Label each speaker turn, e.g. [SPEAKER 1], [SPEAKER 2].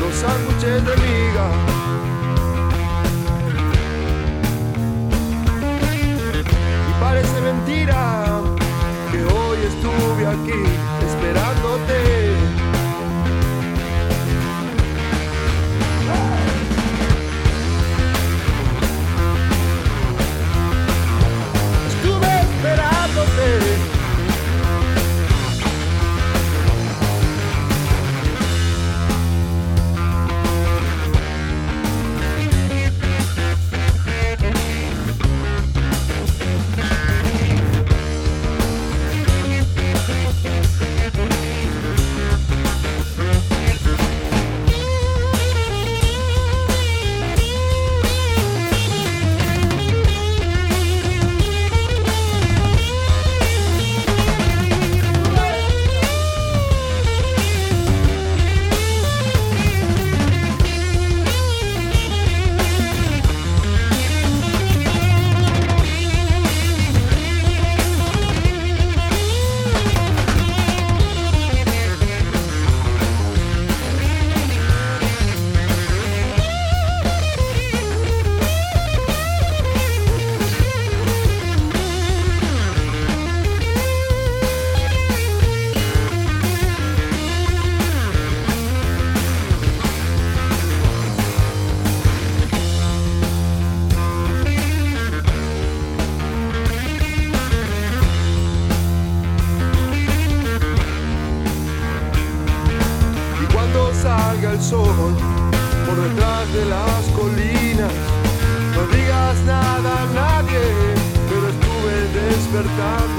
[SPEAKER 1] los sándwiches de miga. Y parece mentira que hoy estuve aquí esperándote. Sol por detrás de las colinas, no digas nada a nadie, pero estuve despertando.